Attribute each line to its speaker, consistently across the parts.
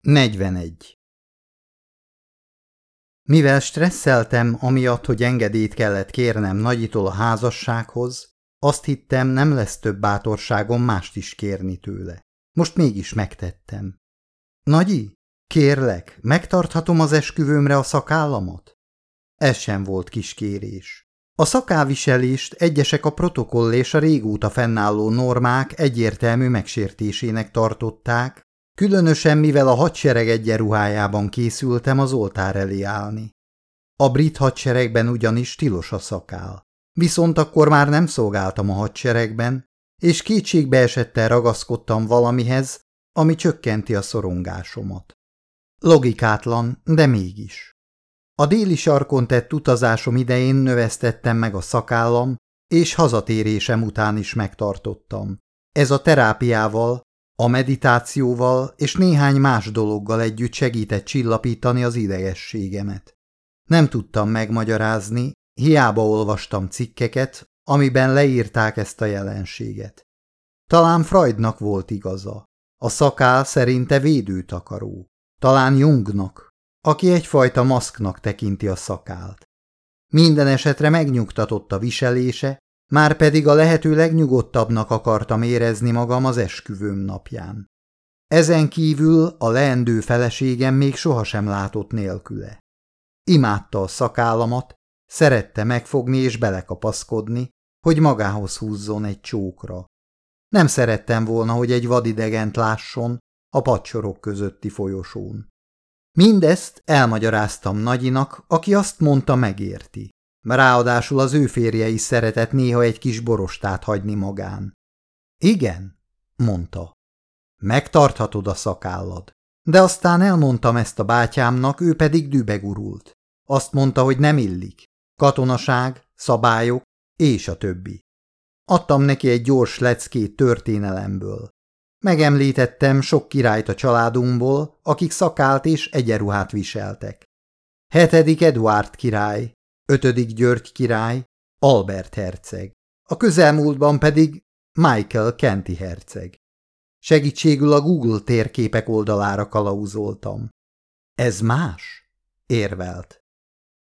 Speaker 1: 41. Mivel stresszeltem, amiatt, hogy engedélyt kellett kérnem Nagyitól a házassághoz, azt hittem, nem lesz több bátorságom mást is kérni tőle. Most mégis megtettem. Nagyi, kérlek, megtarthatom az esküvőmre a szakállamot? Ez sem volt kis kérés. A szakálviselést egyesek a protokoll és a régóta fennálló normák egyértelmű megsértésének tartották, Különösen, mivel a hadsereg egyenruhájában készültem az oltár elé állni. A brit hadseregben ugyanis tilos a szakál. Viszont akkor már nem szolgáltam a hadseregben, és kétségbe esettel ragaszkodtam valamihez, ami csökkenti a szorongásomat. Logikátlan, de mégis. A déli sarkon tett utazásom idején növesztettem meg a szakállam, és hazatérésem után is megtartottam. Ez a terápiával, a meditációval és néhány más dologgal együtt segített csillapítani az idegességemet. Nem tudtam megmagyarázni, hiába olvastam cikkeket, amiben leírták ezt a jelenséget. Talán Freudnak volt igaza. A szakál szerinte védőtakaró. Talán Jungnak, aki egyfajta maszknak tekinti a szakált. Minden esetre megnyugtatott a viselése, már pedig a lehető legnyugodtabbnak akartam érezni magam az esküvőm napján. Ezen kívül a leendő feleségem még sohasem látott nélküle. Imádta a szakállamat, szerette megfogni és belekapaszkodni, hogy magához húzzon egy csókra. Nem szerettem volna, hogy egy vadidegent lásson a padsorok közötti folyosón. Mindezt elmagyaráztam Nagyinak, aki azt mondta megérti. Ráadásul az ő férje is szeretett néha egy kis borostát hagyni magán. Igen, mondta. Megtarthatod a szakállad. De aztán elmondtam ezt a bátyámnak, ő pedig dübegurult. Azt mondta, hogy nem illik. Katonaság, szabályok, és a többi. Adtam neki egy gyors leckét történelemből. Megemlítettem sok királyt a családunkból, akik szakált és egyenruhát viseltek. Hetedik Eduard király, ötödik György király, Albert herceg, a közelmúltban pedig Michael Kenti herceg. Segítségül a Google térképek oldalára kalauzoltam. Ez más? érvelt.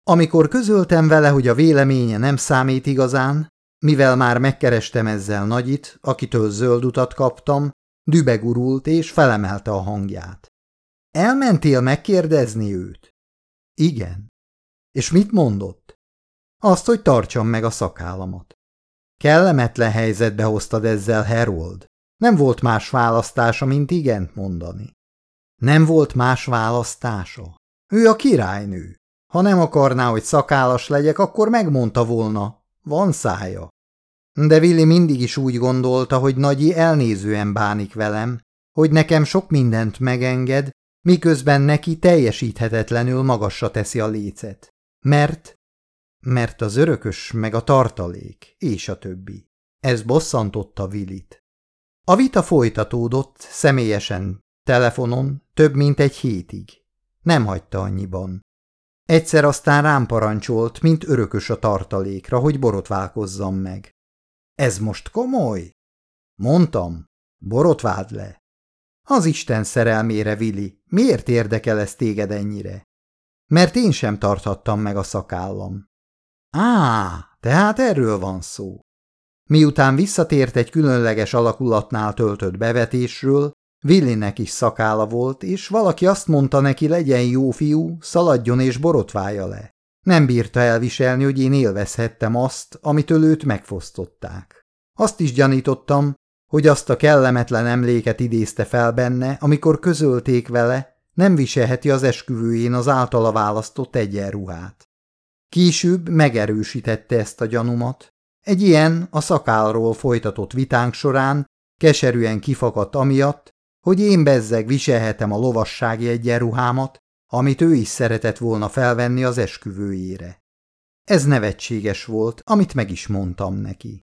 Speaker 1: Amikor közöltem vele, hogy a véleménye nem számít igazán, mivel már megkerestem ezzel Nagyit, akitől zöld utat kaptam, dübegurult és felemelte a hangját. Elmentél megkérdezni őt? Igen. És mit mondott? Azt, hogy tartsam meg a szakállamat. Kellemetlen helyzetbe hoztad ezzel, Herold. Nem volt más választása, mint igent mondani. Nem volt más választása. Ő a királynő. Ha nem akarná, hogy szakállas legyek, akkor megmondta volna. Van szája. De Willi mindig is úgy gondolta, hogy Nagyi elnézően bánik velem, hogy nekem sok mindent megenged, miközben neki teljesíthetetlenül magasra teszi a lécet. Mert mert az örökös meg a tartalék, és a többi. Ez bosszantotta Vilit. A vita folytatódott személyesen, telefonon, több mint egy hétig. Nem hagyta annyiban. Egyszer aztán rám parancsolt, mint örökös a tartalékra, hogy borotválkozzam meg. Ez most komoly? Mondtam, borotváld le. Az Isten szerelmére, Vili, miért érdekel ez téged ennyire? Mert én sem tarthattam meg a szakállam. Á, tehát erről van szó. Miután visszatért egy különleges alakulatnál töltött bevetésről, Willinek is szakála volt, és valaki azt mondta neki, legyen jó fiú, szaladjon és borotválja le. Nem bírta elviselni, hogy én élvezhettem azt, amitől őt megfosztották. Azt is gyanítottam, hogy azt a kellemetlen emléket idézte fel benne, amikor közölték vele, nem viselheti az esküvőjén az általa választott egyenruhát. Később megerősítette ezt a gyanumat. Egy ilyen a szakálról folytatott vitánk során keserűen kifakadt amiatt, hogy én bezzeg viselhetem a lovassági egyenruhámat, amit ő is szeretett volna felvenni az esküvőjére. Ez nevetséges volt, amit meg is mondtam neki.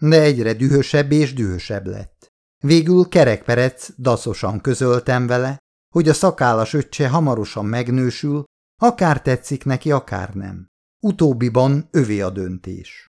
Speaker 1: De egyre dühösebb és dühösebb lett. Végül kerekperec daszosan közöltem vele, hogy a szakállas öccse hamarosan megnősül, akár tetszik neki, akár nem. Utóbbiban övé a döntés.